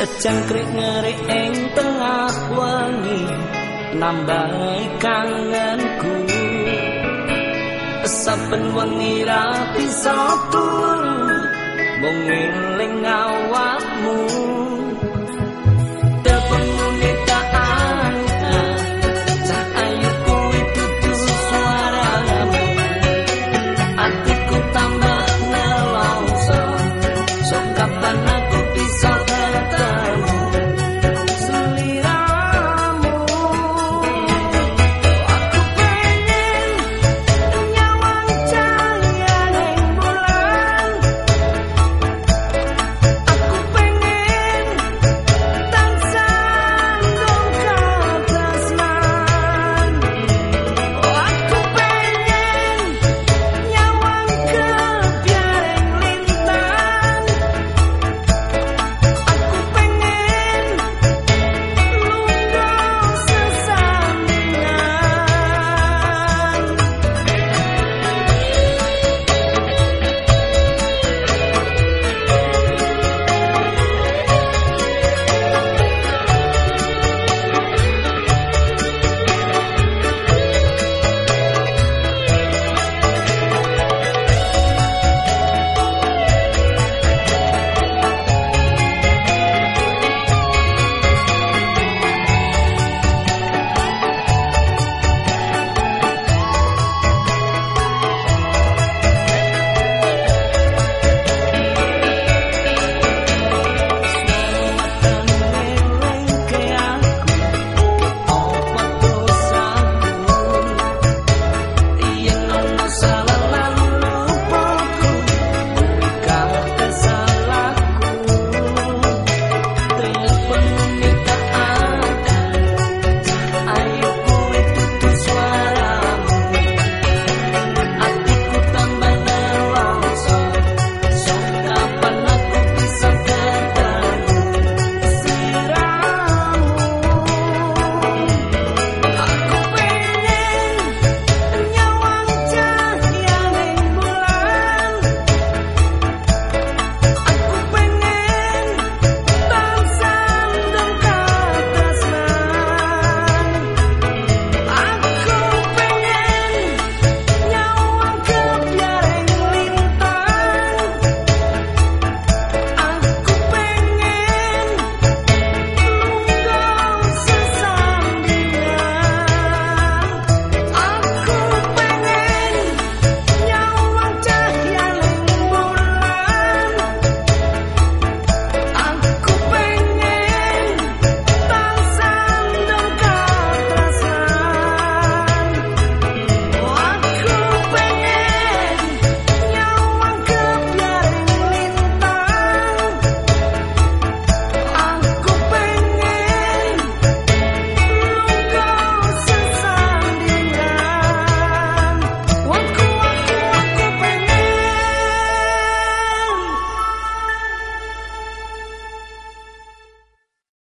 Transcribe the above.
Jangkrik ngerik ing tengah wangi Nambahi kangenku. Saben wangi turu Mung eling awakmu.